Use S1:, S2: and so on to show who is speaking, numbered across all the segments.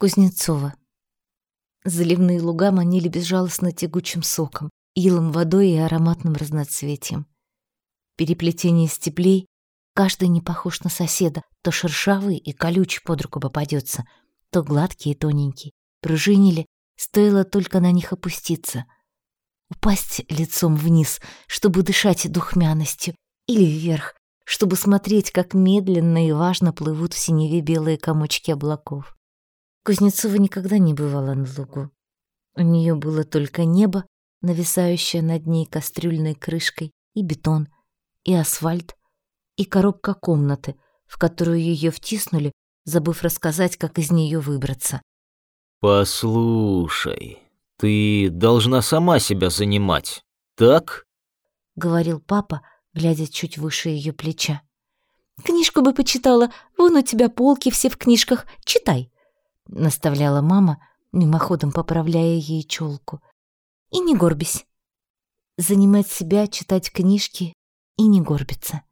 S1: Кузнецова. Заливные луга манили безжалостно тягучим соком, илом водой и ароматным разноцветием. Переплетение стеблей, каждый не похож на соседа, то шершавый и колючий под руку попадется, то гладкий и тоненький. Пружинили, стоило только на них опуститься. Упасть лицом вниз, чтобы дышать духмяностью, или вверх, чтобы смотреть, как медленно и важно плывут в синеве белые комочки облаков. Кузнецова никогда не бывала на лугу. У нее было только небо, нависающее над ней кастрюльной крышкой, и бетон, и асфальт, и коробка комнаты, в которую ее втиснули, забыв рассказать, как из нее выбраться.
S2: «Послушай, ты должна сама себя занимать, так?»
S1: — говорил папа, глядя чуть выше ее плеча. «Книжку бы почитала, вон у тебя полки все в книжках, читай», наставляла мама, мимоходом поправляя ей челку. И не горбись. Занимать себя, читать книжки и не горбиться.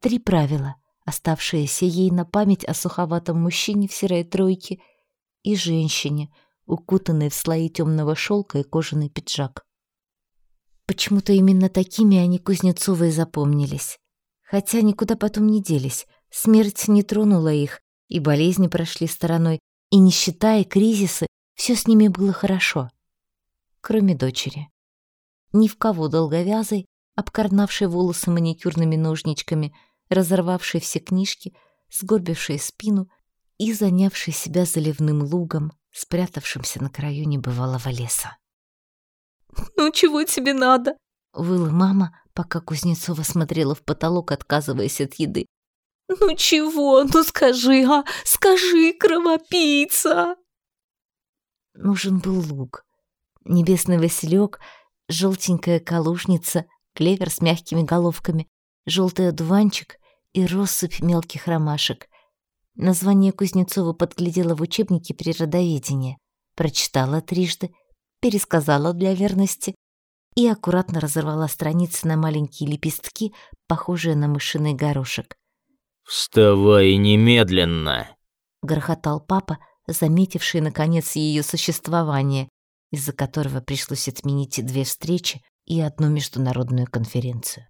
S1: Три правила, оставшиеся ей на память о суховатом мужчине в серой тройке и женщине, укутанной в слои темного шелка и кожаный пиджак. Почему-то именно такими они Кузнецовой запомнились. Хотя никуда потом не делись. Смерть не тронула их, и болезни прошли стороной, и нищета, и кризисы, все с ними было хорошо. Кроме дочери. Ни в кого долговязой, обкорнавшей волосы маникюрными ножничками, разорвавшей все книжки, сгорбившей спину и занявшей себя заливным лугом, спрятавшимся на краю небывалого леса.
S3: «Ну чего тебе надо?»
S1: — выла мама, пока Кузнецова смотрела в потолок, отказываясь от еды.
S3: «Ну чего? Ну скажи, а? Скажи, кровопийца!»
S1: Нужен был лук. Небесный василек, желтенькая калужница, клевер с мягкими головками, желтый одуванчик и россыпь мелких ромашек. Название Кузнецова подглядела в учебнике природоведения, прочитала трижды, пересказала для верности и аккуратно разорвала страницы на маленькие лепестки, похожие на мышиный горошек.
S2: «Вставай немедленно!»
S1: — грохотал папа, заметивший, наконец, ее существование, из-за которого пришлось отменить две встречи и одну международную конференцию.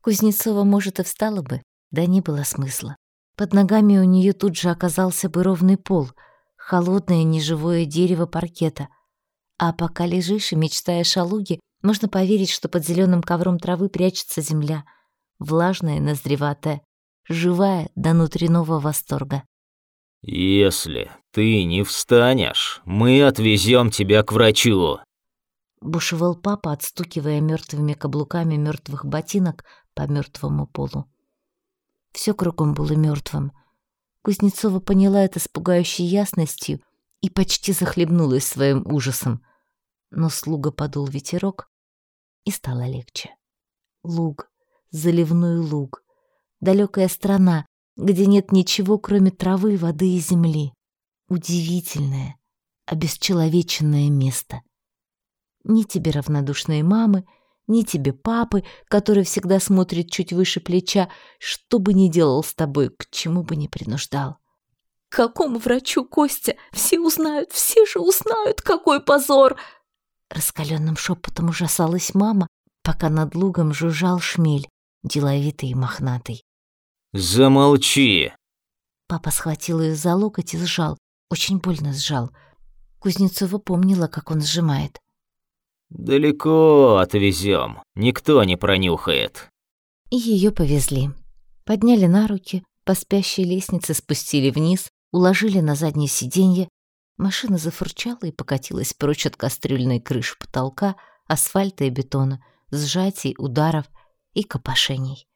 S1: Кузнецова, может, и встала бы, да не было смысла. Под ногами у нее тут же оказался бы ровный пол, холодное неживое дерево паркета. А пока лежишь и мечтаешь о луге, можно поверить, что под зеленым ковром травы прячется земля, влажная, назреватая, живая до внутреннего восторга.
S2: «Если ты не встанешь, мы отвезем тебя к врачу»,
S1: бушевал папа, отстукивая мертвыми каблуками мертвых ботинок по мертвому полу. Все кругом было мертвым. Кузнецова поняла это с пугающей ясностью и почти захлебнулась своим ужасом. Но слуга подул ветерок, и стало легче. Луг, заливной луг, далекая страна, где нет ничего, кроме травы, воды и земли. Удивительное, обесчеловеченное место. Ни тебе равнодушные мамы, ни тебе папы, который всегда смотрит чуть выше плеча, что бы ни делал с тобой, к чему бы ни принуждал.
S3: «К какому врачу, Костя? Все узнают, все же узнают, какой позор!»
S1: Раскаленным шепотом ужасалась мама, пока над лугом жужжал шмель, деловитый и мохнатый.
S2: «Замолчи!»
S1: Папа схватил ее за локоть и сжал, очень больно сжал. Кузнецова помнила, как он сжимает.
S2: «Далеко отвезем, никто не пронюхает».
S1: И ее повезли. Подняли на руки, по спящей лестнице спустили вниз, уложили на заднее сиденье. Машина зафурчала и покатилась прочь от кастрюльной крыши потолка, асфальта и бетона, сжатий, ударов и копошений.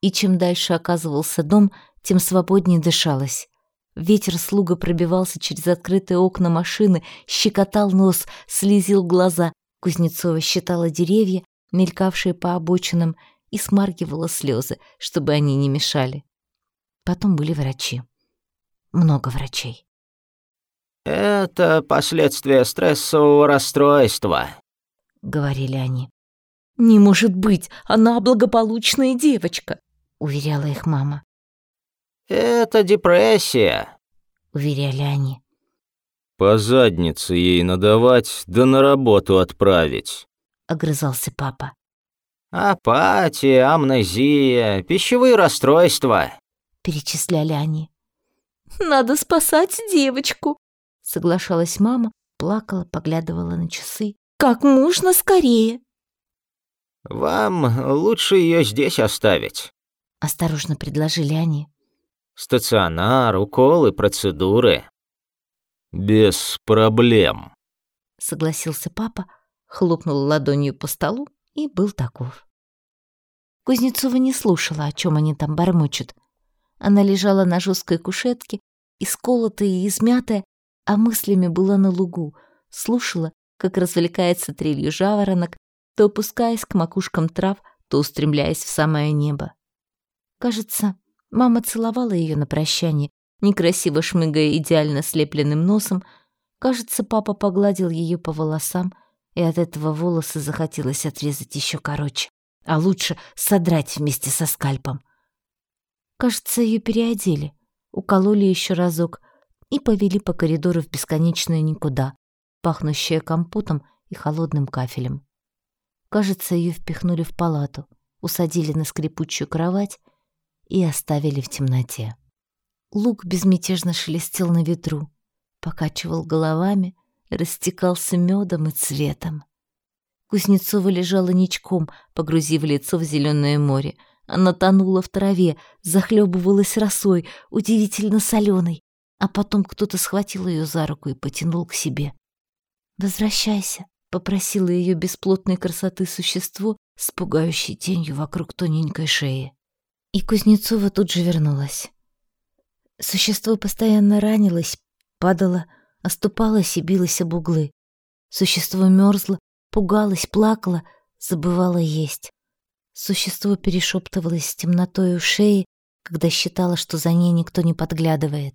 S1: И чем дальше оказывался дом, тем свободнее дышалось. Ветер слуга пробивался через открытые окна машины, щекотал нос, слезил глаза. Кузнецова считала деревья, мелькавшие по обочинам, и смаргивала слезы, чтобы они не мешали. Потом были врачи. Много врачей.
S2: «Это последствия стрессового расстройства», —
S1: говорили они.
S3: «Не может быть, она благополучная девочка»,
S1: уверяла их мама.
S2: «Это депрессия», —
S1: уверяли они.
S2: По заднице ей надавать, да на работу отправить.
S1: Огрызался папа.
S2: Апатия, амнезия, пищевые расстройства.
S1: Перечисляли они.
S3: Надо спасать девочку.
S1: Соглашалась мама, плакала, поглядывала на часы.
S3: Как можно скорее.
S2: Вам лучше ее здесь оставить.
S1: Осторожно предложили они.
S2: Стационар, уколы, процедуры. Без проблем.
S1: Согласился папа, хлопнул ладонью по столу и был таков. Кузнецова не слушала, о чем они там бормочут. Она лежала на жесткой кушетке, исколотая и измятая, а мыслями была на лугу, слушала, как развлекается трелью жаворонок, то опускаясь к макушкам трав, то устремляясь в самое небо. Кажется, мама целовала ее на прощание, некрасиво шмыгая идеально слепленным носом. Кажется, папа погладил ее по волосам, и от этого волосы захотелось отрезать еще короче, а лучше содрать вместе со скальпом. Кажется, ее переодели, укололи еще разок и повели по коридору в бесконечное никуда, пахнущее компотом и холодным кафелем. Кажется, ее впихнули в палату, усадили на скрипучую кровать и оставили в темноте. Лук безмятежно шелестел на ветру, покачивал головами, растекался медом и цветом. Кузнецова лежала ничком, погрузив лицо в зеленое море. Она тонула в траве, захлебывалась росой, удивительно соленой, а потом кто-то схватил ее за руку и потянул к себе. «Возвращайся», попросила ее бесплотной красоты существо с пугающей тенью вокруг тоненькой шеи. И Кузнецова тут же вернулась. Существо постоянно ранилось, падало, оступалось и билось об углы. Существо мерзло, пугалось, плакало, забывало есть. Существо перешептывалось с темнотой у шеи, когда считало, что за ней никто не подглядывает.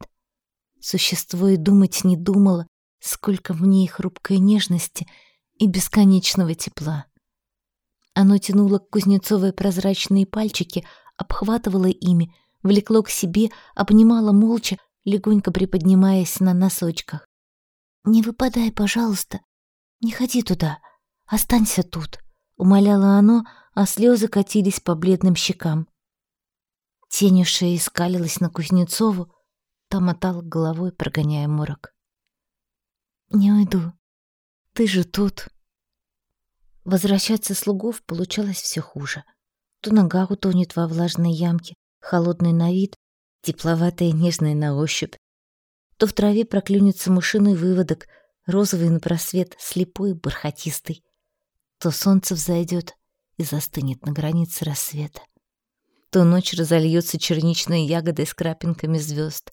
S1: Существо и думать не думало, сколько в ней хрупкой нежности — и бесконечного тепла. Оно тянуло к Кузнецовой прозрачные пальчики, обхватывало ими, влекло к себе, обнимало молча, легонько приподнимаясь на носочках. «Не выпадай, пожалуйста, не ходи туда, останься тут», — умоляло оно, а слезы катились по бледным щекам. Тень ушей искалилась на Кузнецову, та мотала головой, прогоняя морок. «Не уйду, ты же тут. Возвращаться слугов получалось все хуже. То нога утонет во влажной ямке, холодный на вид, тепловатая нежная на ощупь. То в траве проклюнется мышиный выводок, розовый на просвет, слепой бархатистый. То солнце взойдет и застынет на границе рассвета. То ночь разольется черничной ягодой с крапинками звезд.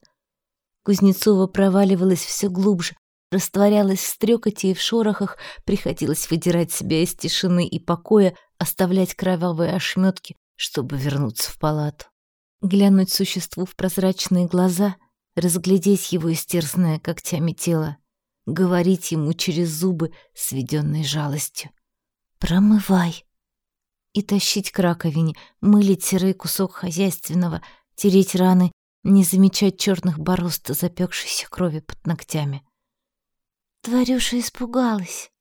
S1: Кузнецова проваливалась все глубже, растворялась в стрекоте и в шорохах, приходилось выдирать себя из тишины и покоя, оставлять кровавые ошметки, чтобы вернуться в палату. Глянуть существу в прозрачные глаза, разглядеть его истерзанное когтями тело, говорить ему через зубы, сведенной жалостью. «Промывай!» И тащить к раковине, мылить серый кусок хозяйственного, тереть раны, не замечать черных борозд запекшейся крови под ногтями. Тварюша испугалась.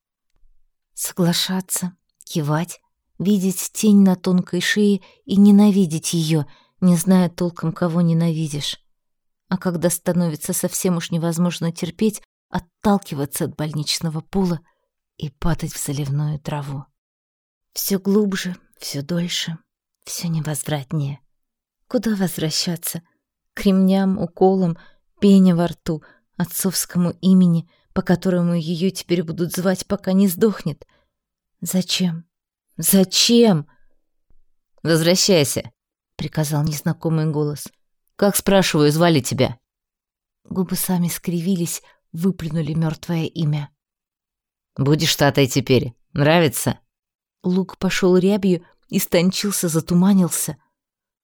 S1: Соглашаться, кивать, видеть тень на тонкой шее и ненавидеть ее, не зная толком, кого ненавидишь. А когда становится совсем уж невозможно терпеть, отталкиваться от больничного пола и падать в заливную траву. Все глубже, все дольше, все невозвратнее. Куда возвращаться? К ремням, уколам, пене во рту, отцовскому имени — по которому ее теперь будут звать, пока не сдохнет. Зачем? Зачем? Возвращайся, приказал незнакомый голос. Как спрашиваю, звали тебя? Губы сами скривились, выплюнули мертвое имя. Будешь татой теперь. Нравится? Лук пошел рябью, истончился, затуманился.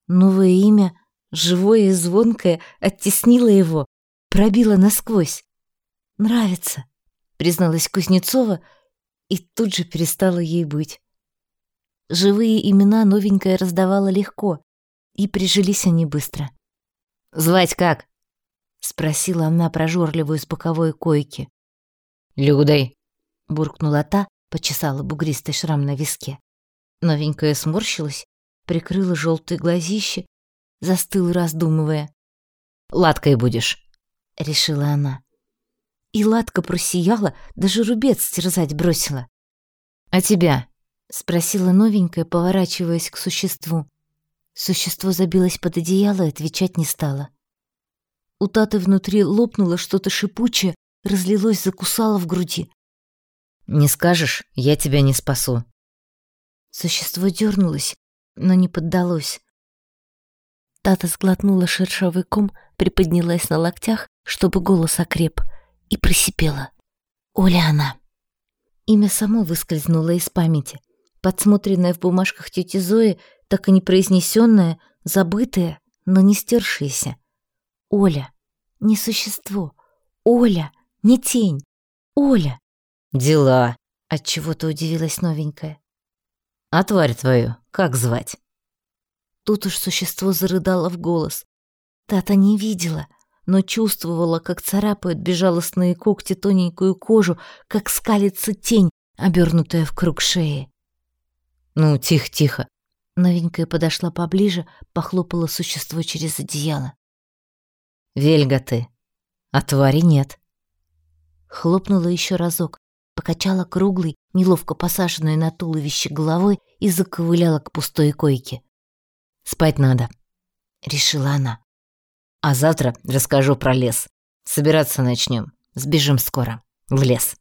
S1: Новое имя, живое и звонкое, оттеснило его, пробило насквозь. «Нравится», — призналась Кузнецова и тут же перестала ей быть. Живые имена новенькая раздавала легко, и прижились они быстро. «Звать как?» — спросила она прожорливую с боковой койки.
S2: Людой!»
S1: — буркнула та, почесала бугристый шрам на виске. Новенькая сморщилась, прикрыла желтые глазища, застыла, раздумывая.
S2: «Ладкой будешь», —
S1: решила она. И ладка просияла, даже рубец стерзать бросила.
S2: «А тебя?»
S1: — спросила новенькая, поворачиваясь к существу. Существо забилось под одеяло и отвечать не стало. У Таты внутри лопнуло что-то шипучее, разлилось, закусало в груди.
S2: «Не скажешь, я тебя не спасу».
S1: Существо дернулось, но не поддалось. Тата сглотнула шершавый ком, приподнялась на локтях, чтобы голос окреп, и просипела. «Оля она!» Имя само выскользнуло из памяти, подсмотренное в бумажках тети Зои, так и не произнесенное, забытое, но не стершееся. Оля, не существо. Оля, не тень. Оля.
S2: Дела.
S1: От чего-то удивилась новенькая.
S2: А тварь твою как звать?
S1: Тут уж существо зарыдало в голос. Тата не видела, но чувствовала, как царапают безжалостные когти тоненькую кожу, как скалится тень, обернутая в круг шеи.
S2: «Ну, тихо-тихо».
S1: Новенькая подошла поближе, похлопала существо через одеяло.
S2: «Вельга ты, а твари нет».
S1: Хлопнула еще разок, покачала круглой, неловко посаженной на туловище головой и заковыляла к пустой койке.
S2: «Спать надо», —
S1: решила она.
S2: «А завтра расскажу про лес. Собираться начнем. Сбежим скоро. В лес».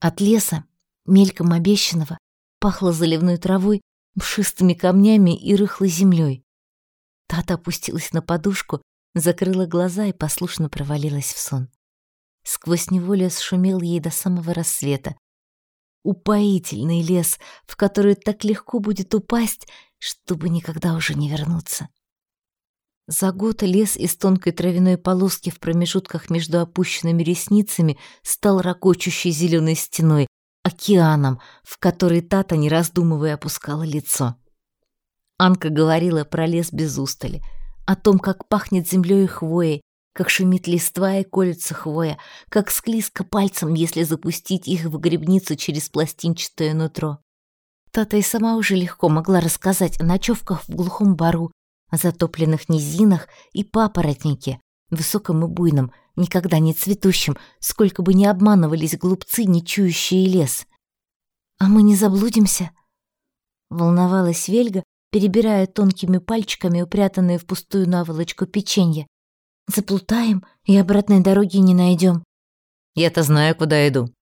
S1: От леса, мельком обещанного, пахло заливной травой, мшистыми камнями и рыхлой землей. Тата опустилась на подушку, закрыла глаза и послушно провалилась в сон. Сквозь него лес шумел ей до самого рассвета. Упоительный лес, в который так легко будет упасть, чтобы никогда уже не вернуться. За год лес из тонкой травяной полоски в промежутках между опущенными ресницами стал ракочущей зеленой стеной, океаном, в который Тата, не раздумывая, опускала лицо. Анка говорила про лес без устали, о том, как пахнет землей и хвоей, как шумит листва и колется хвоя, как склизко пальцем, если запустить их в грибницу через пластинчатое нутро. Тата и сама уже легко могла рассказать о ночевках в глухом бару, о затопленных низинах и папоротнике, высоком и буйном, никогда не цветущем, сколько бы ни обманывались глупцы, не чующие лес. «А мы не заблудимся?» Волновалась Вельга, перебирая тонкими пальчиками упрятанные в пустую наволочку печенье. Заплутаем и обратной дороги не найдем.
S2: Я-то знаю, куда иду,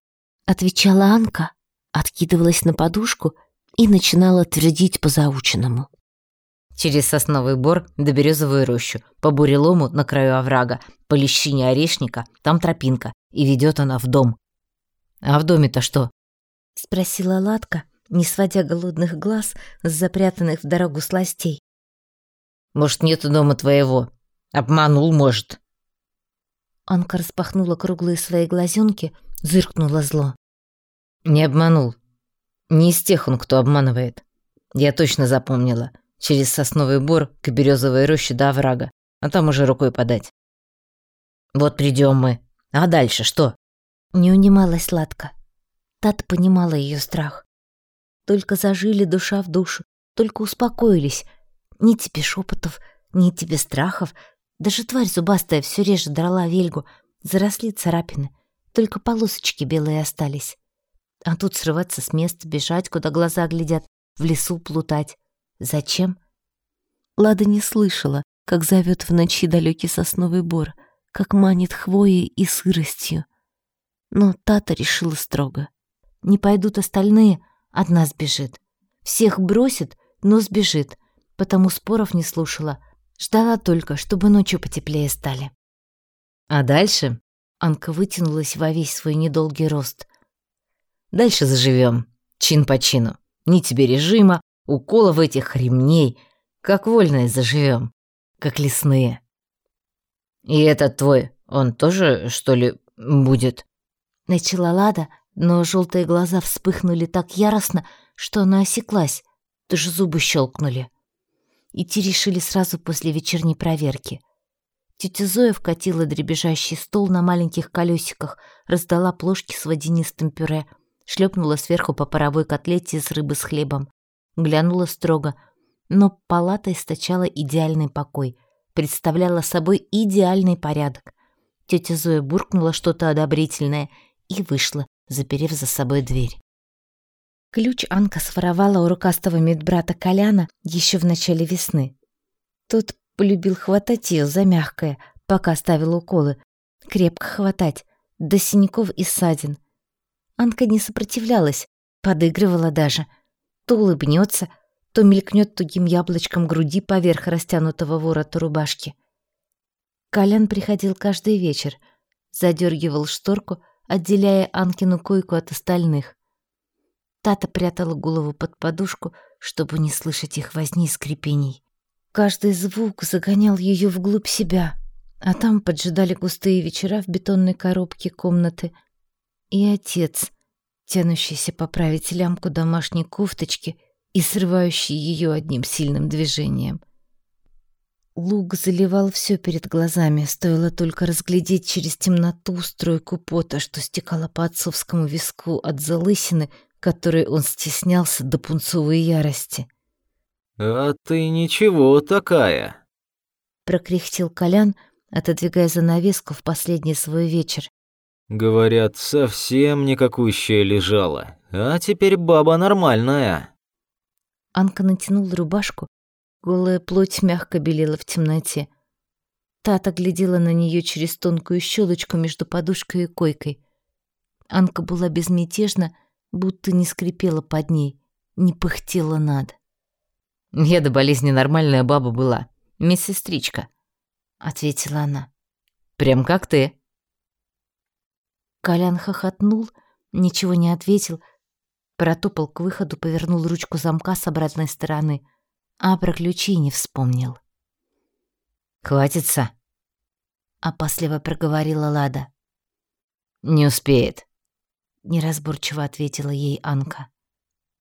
S1: отвечала Анка, откидывалась на подушку и начинала твердить по заученному.
S2: Через сосновый бор до березовую рощу, по бурелому на краю оврага, по лещине орешника, там тропинка, и ведет она в дом. А в доме-то что?
S1: спросила Ладка, не сводя голодных глаз с запрятанных в дорогу сластей.
S2: Может, нету дома твоего? Обманул, может.
S1: Анка распахнула круглые свои глазенки, зыркнула зло.
S2: Не обманул. Не из тех он, кто обманывает. Я точно запомнила. Через сосновый бор к березовой роще до оврага, а там уже рукой подать. Вот придем мы. А дальше что?
S1: Не унималась сладко. Тат понимала ее страх. Только зажили душа в душу, только успокоились. Ни тебе шепотов, ни тебе страхов, даже тварь зубастая все реже драла вельгу, заросли царапины, только полосочки белые остались. А тут срываться с места, бежать, куда глаза глядят, в лесу плутать. Зачем? Лада не слышала, как зовет в ночи далекий сосновый бор, как манит хвоей и сыростью. Но Тата решила строго. Не пойдут остальные, одна сбежит. Всех бросит, но сбежит, потому споров не слушала — Ждала только, чтобы ночью потеплее стали.
S2: А дальше
S1: Анка вытянулась во весь свой недолгий рост.
S2: Дальше заживем, чин по чину. Ни тебе режима, уколов этих ремней. Как вольные заживем, как лесные. И этот твой, он тоже, что ли, будет?
S1: Начала Лада, но желтые глаза вспыхнули так яростно, что она осеклась, даже зубы щелкнули. Идти решили сразу после вечерней проверки. Тетя Зоя вкатила дребезжащий стол на маленьких колесиках, раздала плошки с водянистым пюре, шлепнула сверху по паровой котлете из рыбы с хлебом. Глянула строго, но палата источала идеальный покой, представляла собой идеальный порядок. Тетя Зоя буркнула что-то одобрительное и вышла, заперев за собой дверь. Ключ Анка своровала у рукастого медбрата Коляна еще в начале весны. Тот полюбил хватать ее за мягкое, пока ставил уколы. Крепко хватать, до синяков и ссадин. Анка не сопротивлялась, подыгрывала даже. То улыбнется, то мелькнет тугим яблочком груди поверх растянутого ворота рубашки. Колян приходил каждый вечер, задергивал шторку, отделяя Анкину койку от остальных. Тата прятала голову под подушку, чтобы не слышать их возни и скрипений. Каждый звук загонял ее вглубь себя, а там поджидали густые вечера в бетонной коробке комнаты. И отец, тянущийся поправить лямку домашней кофточки и срывающий ее одним сильным движением. Луг заливал все перед глазами, стоило только разглядеть через темноту стройку пота, что стекала по отцовскому виску от залысины, которой он стеснялся до пунцовой ярости.
S4: «А ты ничего такая!»
S1: Прокряхтел Колян, отодвигая занавеску в последний свой вечер.
S4: «Говорят, совсем никакущая лежала, а теперь баба нормальная!»
S1: Анка натянула рубашку, голая плоть мягко белела в темноте. Тата глядела на нее через тонкую щелочку между подушкой и койкой. Анка была безмятежна, будто не скрипела под ней, не пыхтела над.
S2: «Я до болезни нормальная баба была, медсестричка», — ответила она. «Прям как ты».
S1: Колян хохотнул, ничего не ответил, протопал к выходу, повернул ручку замка с обратной стороны, а про ключи не вспомнил.
S2: «Хватится?»
S1: — опасливо проговорила Лада.
S2: «Не успеет», —
S1: неразборчиво ответила ей Анка.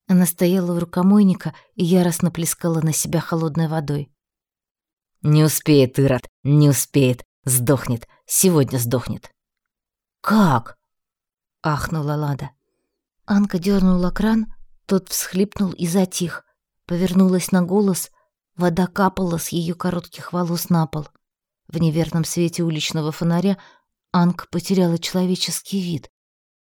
S1: Она стояла у рукомойника и яростно плескала на себя холодной водой.
S2: «Не успеет, Ирод, не успеет. Сдохнет. Сегодня сдохнет».
S1: «Как?» — ахнула Лада. Анка дернула кран, тот всхлипнул и затих. Повернулась на голос, вода капала с ее коротких волос на пол. В неверном свете уличного фонаря Анка потеряла человеческий вид.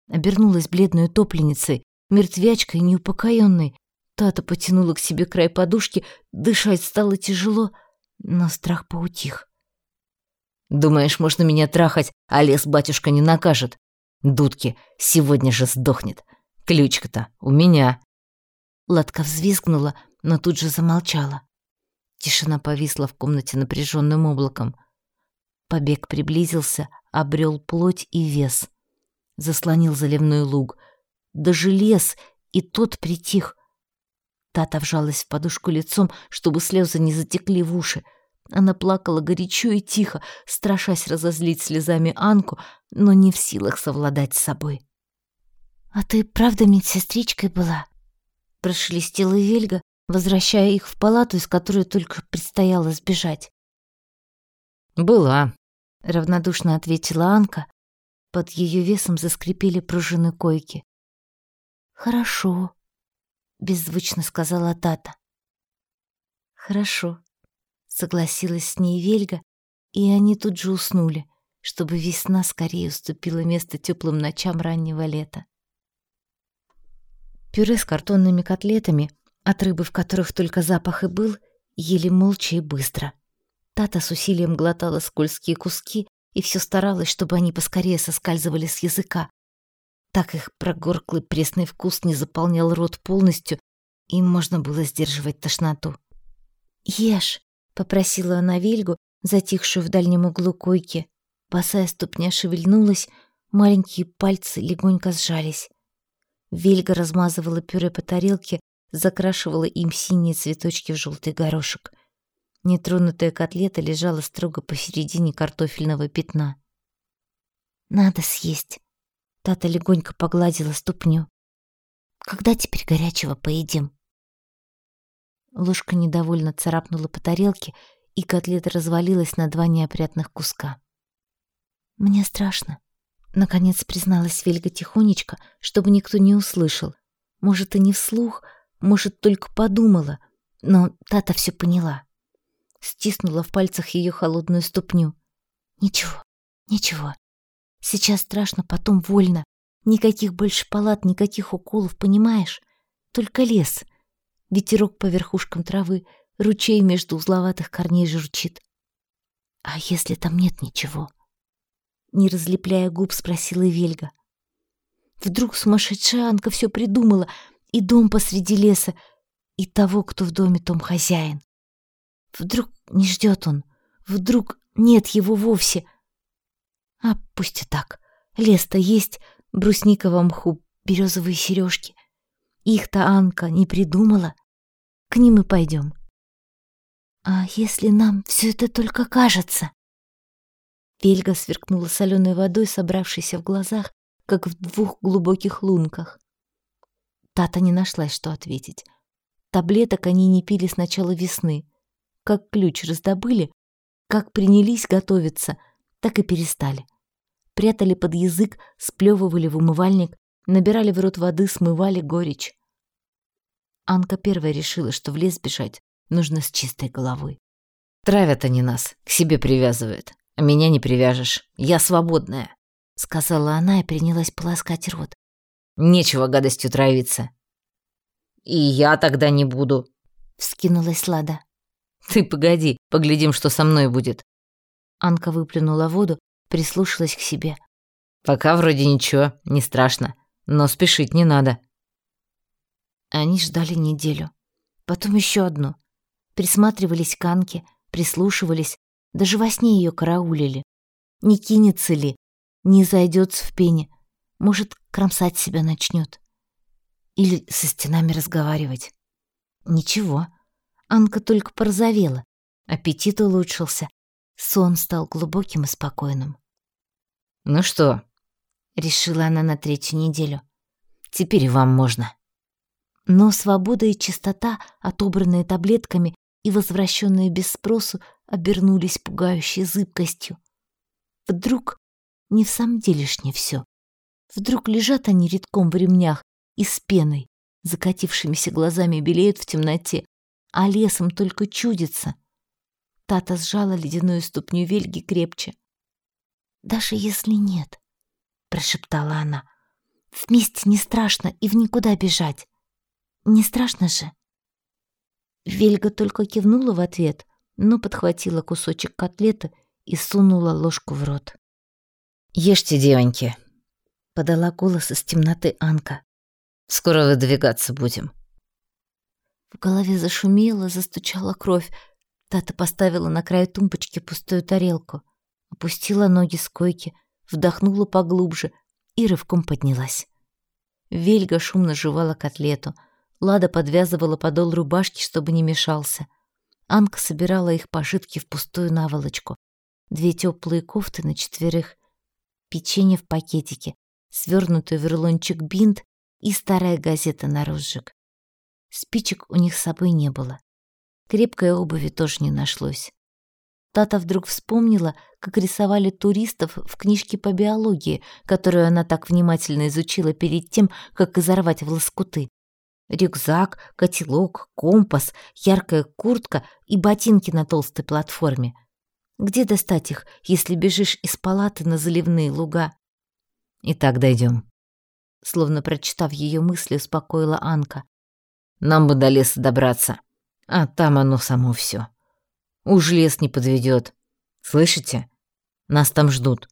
S1: Обернулась бледной утопленницей, мертвячкой неупокоенной. Тата потянула к себе край подушки, дышать стало тяжело, но страх поутих.
S2: «Думаешь, можно меня трахать, а лес батюшка не накажет? Дудки, сегодня же сдохнет. Ключка-то у меня».
S1: Ладка взвизгнула, но тут же замолчала. Тишина повисла в комнате напряженным облаком. Побег приблизился, обрел плоть и вес. Заслонил заливной луг — даже лес, и тот притих. Тата вжалась в подушку лицом, чтобы слезы не затекли в уши. Она плакала горячо и тихо, страшась разозлить слезами Анку, но не в силах совладать с собой. «А ты правда медсестричкой была?» Прошелестела Вельга, возвращая их в палату, из которой только предстояло сбежать.
S2: «Была», —
S1: равнодушно ответила Анка. Под ее весом заскрипели пружины койки. «Хорошо», — беззвучно сказала Тата. «Хорошо», — согласилась с ней Вельга, и они тут же уснули, чтобы весна скорее уступила место теплым ночам раннего лета. Пюре с картонными котлетами, от рыбы в которых только запах и был, ели молча и быстро. Тата с усилием глотала скользкие куски и все старалась, чтобы они поскорее соскальзывали с языка, так их прогорклый пресный вкус не заполнял рот полностью, и можно было сдерживать тошноту. «Ешь», — попросила она Вильгу, затихшую в дальнем углу койки. Босая ступня шевельнулась, маленькие пальцы легонько сжались. Вильга размазывала пюре по тарелке, закрашивала им синие цветочки в желтый горошек. Нетронутая котлета лежала строго посередине картофельного пятна. «Надо съесть», Тата легонько погладила ступню. «Когда теперь горячего поедим?» Ложка недовольно царапнула по тарелке, и котлета развалилась на два неопрятных куска. «Мне страшно», — наконец призналась Вельга тихонечко, чтобы никто не услышал. Может, и не вслух, может, только подумала, но Тата все поняла. Стиснула в пальцах ее холодную ступню. «Ничего, ничего. Сейчас страшно, потом вольно. Никаких больше палат, никаких уколов, понимаешь? Только лес. Ветерок по верхушкам травы, ручей между узловатых корней журчит. А если там нет ничего? Не разлепляя губ, спросила Вельга. Вдруг сумасшедшая Анка все придумала, и дом посреди леса, и того, кто в доме, том хозяин. Вдруг не ждет он, вдруг нет его вовсе. А пусть и так. Лес-то есть, брусника в мху, березовые сережки. Их-то Анка не придумала. К ним и пойдем. А если нам все это только кажется? Вельга сверкнула соленой водой, собравшейся в глазах, как в двух глубоких лунках. Тата не нашлась, что ответить. Таблеток они не пили с начала весны. Как ключ раздобыли, как принялись готовиться, так и перестали. Прятали под язык, сплевывали в умывальник, набирали в рот воды, смывали горечь. Анка первая решила, что в лес бежать нужно с чистой головой.
S2: «Травят они нас, к себе привязывают, а меня не привяжешь. Я свободная», —
S1: сказала она и принялась полоскать рот.
S2: «Нечего гадостью травиться». «И я тогда не буду», —
S1: вскинулась Лада.
S2: «Ты погоди, поглядим, что со мной будет».
S1: Анка выплюнула воду, прислушалась к себе.
S2: «Пока вроде ничего, не страшно, но спешить не надо».
S1: Они ждали неделю, потом еще одну. Присматривались к Анке, прислушивались, даже во сне ее караулили. Не кинется ли, не зайдется в пене, может, кромсать себя начнет. Или со стенами разговаривать. Ничего, Анка только порозовела, аппетит улучшился, сон стал глубоким и спокойным.
S2: «Ну что?»
S1: — решила она на третью неделю.
S2: «Теперь и вам можно».
S1: Но свобода и чистота, отобранные таблетками и возвращенные без спросу, обернулись пугающей зыбкостью. Вдруг не в самом делешне все. Вдруг лежат они редком в ремнях и с пеной, закатившимися глазами белеют в темноте, а лесом только чудится. Тата сжала ледяную ступню Вельги крепче. «Даже если нет», — прошептала она, — «вместе не страшно и в никуда бежать. Не страшно же?» Вельга только кивнула в ответ, но подхватила кусочек котлеты и сунула ложку в рот.
S2: «Ешьте, девоньки», —
S1: подала голос из темноты Анка.
S2: «Скоро выдвигаться будем».
S1: В голове зашумело, застучала кровь. Тата поставила на край тумбочки пустую тарелку, опустила ноги с койки, вдохнула поглубже и рывком поднялась. Вельга шумно жевала котлету — Лада подвязывала подол рубашки, чтобы не мешался. Анка собирала их пожитки в пустую наволочку. Две теплые кофты на четверых, печенье в пакетике, свернутый в рулончик бинт и старая газета на розжиг. Спичек у них с собой не было. Крепкой обуви тоже не нашлось. Тата вдруг вспомнила, как рисовали туристов в книжке по биологии, которую она так внимательно изучила перед тем, как изорвать в лоскуты. Рюкзак, котелок, компас, яркая куртка и ботинки на толстой платформе. Где достать их, если бежишь из палаты на заливные луга?
S2: Итак, дойдем.
S1: Словно прочитав ее мысли, успокоила Анка.
S2: Нам бы до леса добраться, а там оно само все. Уж лес не подведет. Слышите? Нас там ждут.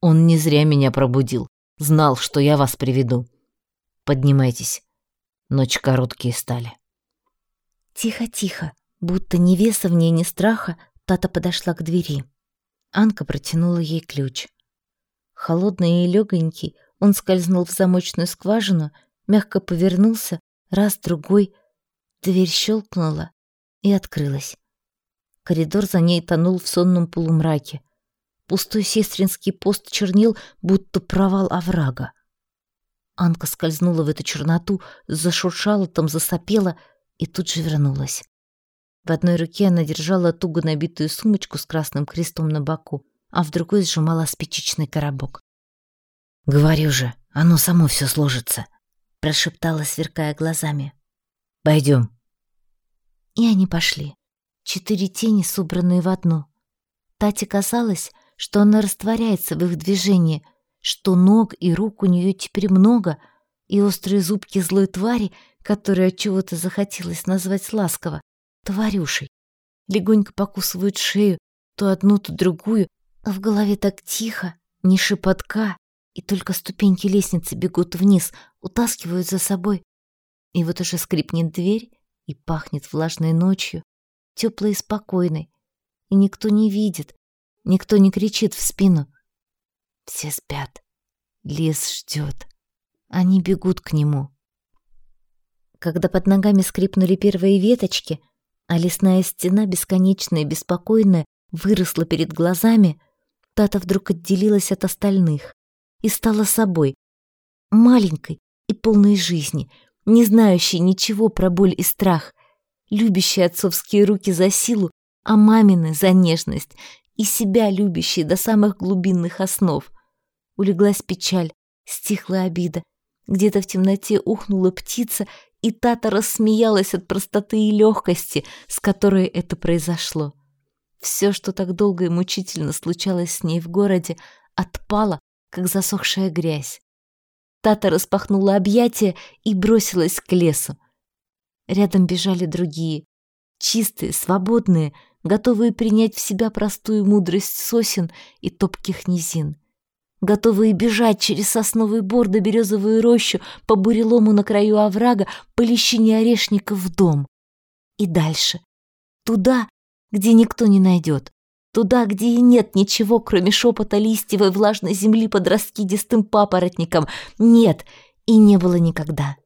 S2: Он не зря меня пробудил. Знал, что я вас приведу. Поднимайтесь. Ночи короткие стали.
S1: Тихо-тихо, будто ни веса в ней, ни страха, Тата подошла к двери. Анка протянула ей ключ. Холодный и легонький, он скользнул в замочную скважину, мягко повернулся, раз-другой. Дверь щелкнула и открылась. Коридор за ней тонул в сонном полумраке. Пустой сестринский пост чернил, будто провал оврага. Анка скользнула в эту черноту, зашуршала там, засопела и тут же вернулась. В одной руке она держала туго набитую сумочку с красным крестом на боку, а в другой сжимала спичечный коробок.
S2: «Говорю же, оно само все сложится», —
S1: прошептала, сверкая глазами.
S2: «Пойдем».
S1: И они пошли. Четыре тени, собранные в одну. Тате казалось, что она растворяется в их движении, что ног и рук у нее теперь много, и острые зубки злой твари, которую от чего-то захотелось назвать ласково, тварюшей. Легонько покусывают шею, то одну, то другую, а в голове так тихо, ни шепотка, и только ступеньки лестницы бегут вниз, утаскивают за собой. И вот уже скрипнет дверь, и пахнет влажной ночью, теплой и спокойной, и никто не видит, никто не кричит в спину. Все спят. Лес ждет. Они бегут к нему. Когда под ногами скрипнули первые веточки, а лесная стена, бесконечная и беспокойная, выросла перед глазами, Тата вдруг отделилась от остальных и стала собой, маленькой и полной жизни, не знающей ничего про боль и страх, любящей отцовские руки за силу, а мамины за нежность и себя любящей до самых глубинных основ. Улеглась печаль, стихла обида, где-то в темноте ухнула птица и Тата рассмеялась от простоты и легкости, с которой это произошло. Все, что так долго и мучительно случалось с ней в городе, отпало, как засохшая грязь. Тата распахнула объятия и бросилась к лесу. Рядом бежали другие, чистые, свободные, готовые принять в себя простую мудрость сосен и топких низин готовые бежать через сосновый бор до березовую рощу по бурелому на краю оврага по лещине орешника в дом. И дальше. Туда, где никто не найдет. Туда, где и нет ничего, кроме шепота листьевой влажной земли под раскидистым папоротником. Нет, и не было никогда.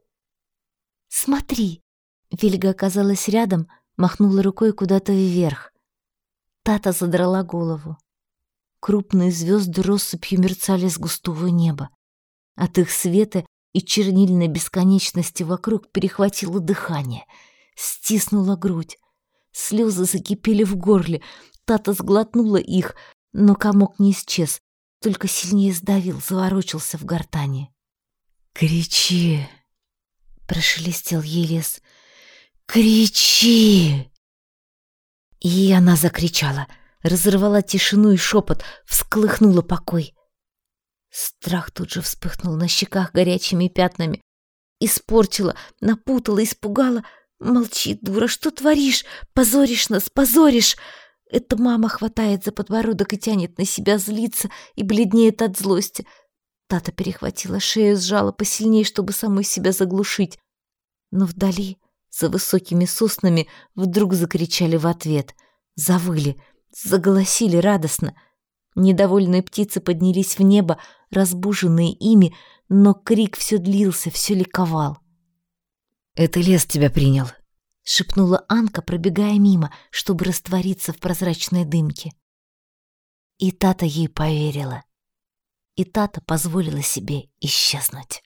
S1: «Смотри!» Вильга оказалась рядом, махнула рукой куда-то вверх. Тата задрала голову. Крупные звезды россыпью мерцали с густого неба. От их света и чернильной бесконечности вокруг перехватило дыхание, стиснула грудь. Слезы закипели в горле, Тата сглотнула их, но комок не исчез, только сильнее сдавил, заворочился в гортани.
S2: «Кричи!»
S1: — прошелестел Елес. «Кричи!» И она закричала — разорвала тишину и шепот, всколыхнула покой. Страх тут же вспыхнул на щеках горячими пятнами. Испортила, напутала, испугала. «Молчи, дура, что творишь? Позоришь нас, позоришь!» Эта мама хватает за подбородок и тянет на себя злиться и бледнеет от злости. Тата перехватила шею, сжала посильнее, чтобы самой себя заглушить. Но вдали, за высокими соснами, вдруг закричали в ответ. Завыли — заголосили радостно. Недовольные птицы поднялись в небо, разбуженные ими, но крик все длился, все ликовал.
S2: «Это лес тебя принял», —
S1: шепнула Анка, пробегая мимо, чтобы раствориться в прозрачной дымке. И Тата ей поверила. И Тата позволила себе исчезнуть.